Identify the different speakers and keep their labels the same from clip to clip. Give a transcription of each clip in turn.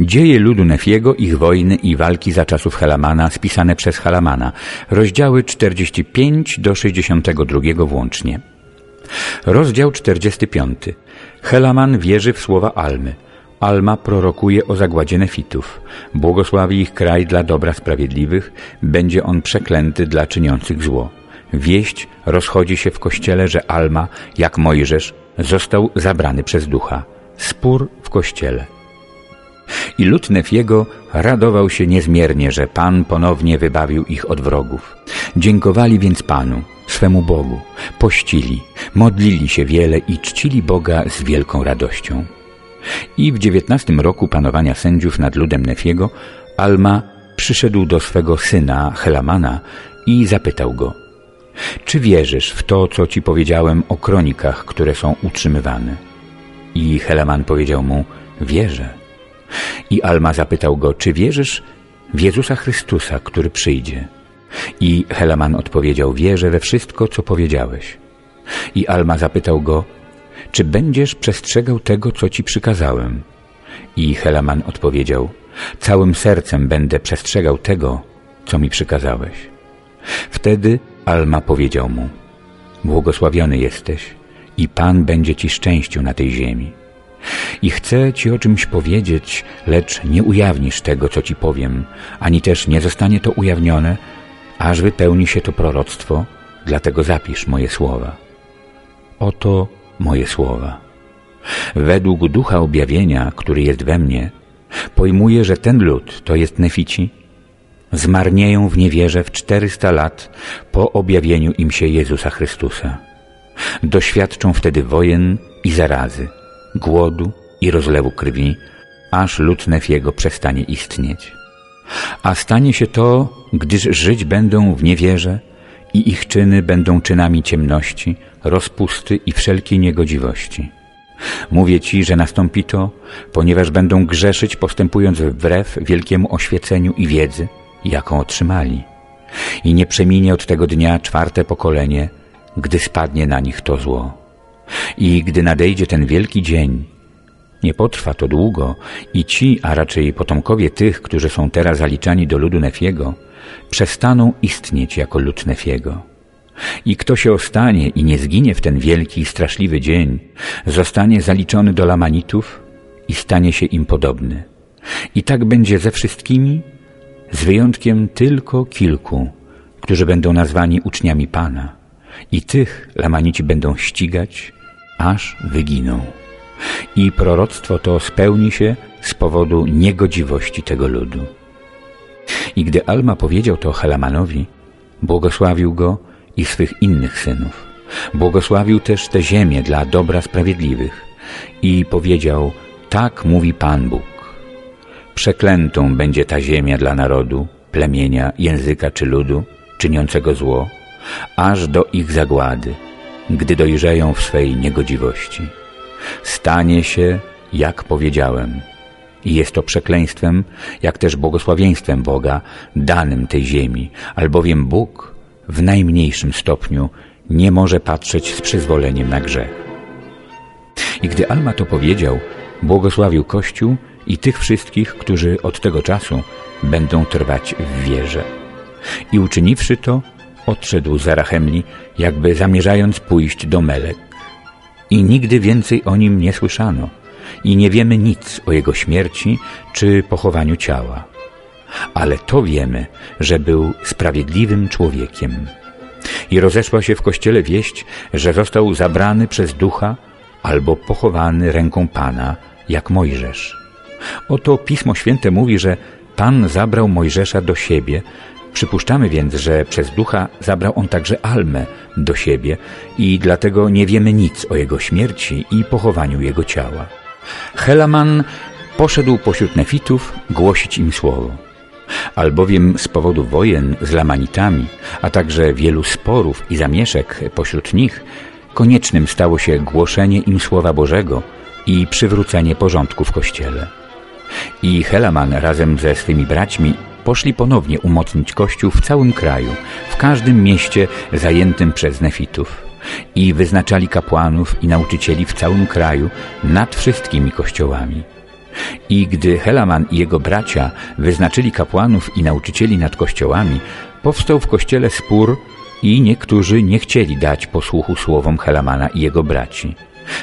Speaker 1: Dzieje ludu Nefiego, ich wojny i walki za czasów Helamana spisane przez Helamana, rozdziały 45 do 62 włącznie. Rozdział 45. Helaman wierzy w słowa Almy. Alma prorokuje o zagładzie Nefitów. Błogosławi ich kraj dla dobra sprawiedliwych, będzie on przeklęty dla czyniących zło. Wieść rozchodzi się w kościele, że Alma, jak Mojżesz, został zabrany przez ducha. Spór w kościele. I lud Nefiego radował się niezmiernie, że Pan ponownie wybawił ich od wrogów. Dziękowali więc Panu, swemu Bogu, pościli, modlili się wiele i czcili Boga z wielką radością. I w dziewiętnastym roku panowania sędziów nad ludem Nefiego Alma przyszedł do swego syna Helamana i zapytał go Czy wierzysz w to, co ci powiedziałem o kronikach, które są utrzymywane? I Helaman powiedział mu Wierzę. I Alma zapytał go, czy wierzysz w Jezusa Chrystusa, który przyjdzie? I Helaman odpowiedział, wierzę we wszystko, co powiedziałeś. I Alma zapytał go, czy będziesz przestrzegał tego, co ci przykazałem? I Helaman odpowiedział, całym sercem będę przestrzegał tego, co mi przykazałeś. Wtedy Alma powiedział mu, błogosławiony jesteś i Pan będzie ci szczęściu na tej ziemi. I chcę Ci o czymś powiedzieć, lecz nie ujawnisz tego, co Ci powiem, ani też nie zostanie to ujawnione, aż wypełni się to proroctwo, dlatego zapisz moje słowa. Oto moje słowa. Według ducha objawienia, który jest we mnie, pojmuję, że ten lud, to jest Nefici, zmarnieją w niewierze w czterysta lat po objawieniu im się Jezusa Chrystusa. Doświadczą wtedy wojen i zarazy, głodu i rozlewu krwi, aż lud Nefiego przestanie istnieć. A stanie się to, gdyż żyć będą w niewierze i ich czyny będą czynami ciemności, rozpusty i wszelkiej niegodziwości. Mówię Ci, że nastąpi to, ponieważ będą grzeszyć, postępując wbrew wielkiemu oświeceniu i wiedzy, jaką otrzymali. I nie przeminie od tego dnia czwarte pokolenie, gdy spadnie na nich to zło. I gdy nadejdzie ten wielki dzień, nie potrwa to długo i ci, a raczej potomkowie tych, którzy są teraz zaliczani do ludu Nefiego, przestaną istnieć jako lud Nefiego. I kto się ostanie i nie zginie w ten wielki i straszliwy dzień, zostanie zaliczony do Lamanitów i stanie się im podobny. I tak będzie ze wszystkimi, z wyjątkiem tylko kilku, którzy będą nazwani uczniami Pana. I tych Lamanici będą ścigać, aż wyginą. I proroctwo to spełni się z powodu niegodziwości tego ludu. I gdy Alma powiedział to Helamanowi, błogosławił go i swych innych synów. Błogosławił też tę ziemię dla dobra sprawiedliwych i powiedział, tak mówi Pan Bóg. Przeklętą będzie ta ziemia dla narodu, plemienia, języka czy ludu, czyniącego zło, aż do ich zagłady, gdy dojrzeją w swej niegodziwości. Stanie się, jak powiedziałem, i jest to przekleństwem, jak też błogosławieństwem Boga danym tej ziemi, albowiem Bóg w najmniejszym stopniu nie może patrzeć z przyzwoleniem na grzech. I gdy Alma to powiedział, błogosławił Kościół i tych wszystkich, którzy od tego czasu będą trwać w wierze. I uczyniwszy to, odszedł za Rachemli, jakby zamierzając pójść do Melek. I nigdy więcej o nim nie słyszano i nie wiemy nic o jego śmierci czy pochowaniu ciała. Ale to wiemy, że był sprawiedliwym człowiekiem. I rozeszła się w kościele wieść, że został zabrany przez ducha albo pochowany ręką Pana, jak Mojżesz. Oto Pismo Święte mówi, że Pan zabrał Mojżesza do siebie, Przypuszczamy więc, że przez ducha zabrał on także Almę do siebie i dlatego nie wiemy nic o jego śmierci i pochowaniu jego ciała. Helaman poszedł pośród nefitów głosić im słowo. Albowiem z powodu wojen z Lamanitami, a także wielu sporów i zamieszek pośród nich, koniecznym stało się głoszenie im Słowa Bożego i przywrócenie porządku w Kościele. I Helaman razem ze swymi braćmi poszli ponownie umocnić kościół w całym kraju, w każdym mieście zajętym przez nefitów i wyznaczali kapłanów i nauczycieli w całym kraju nad wszystkimi kościołami. I gdy Helaman i jego bracia wyznaczyli kapłanów i nauczycieli nad kościołami, powstał w kościele spór i niektórzy nie chcieli dać posłuchu słowom Helamana i jego braci.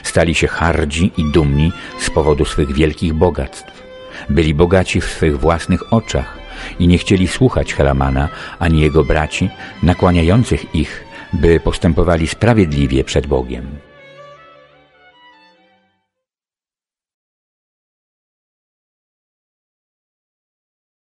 Speaker 1: Stali się hardzi i dumni z powodu swych wielkich bogactw. Byli bogaci w swych własnych oczach i nie chcieli słuchać Helamana ani jego braci, nakłaniających ich, by postępowali sprawiedliwie przed Bogiem.